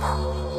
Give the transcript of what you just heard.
跑。